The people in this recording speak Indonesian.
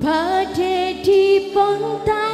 Pade di pantai.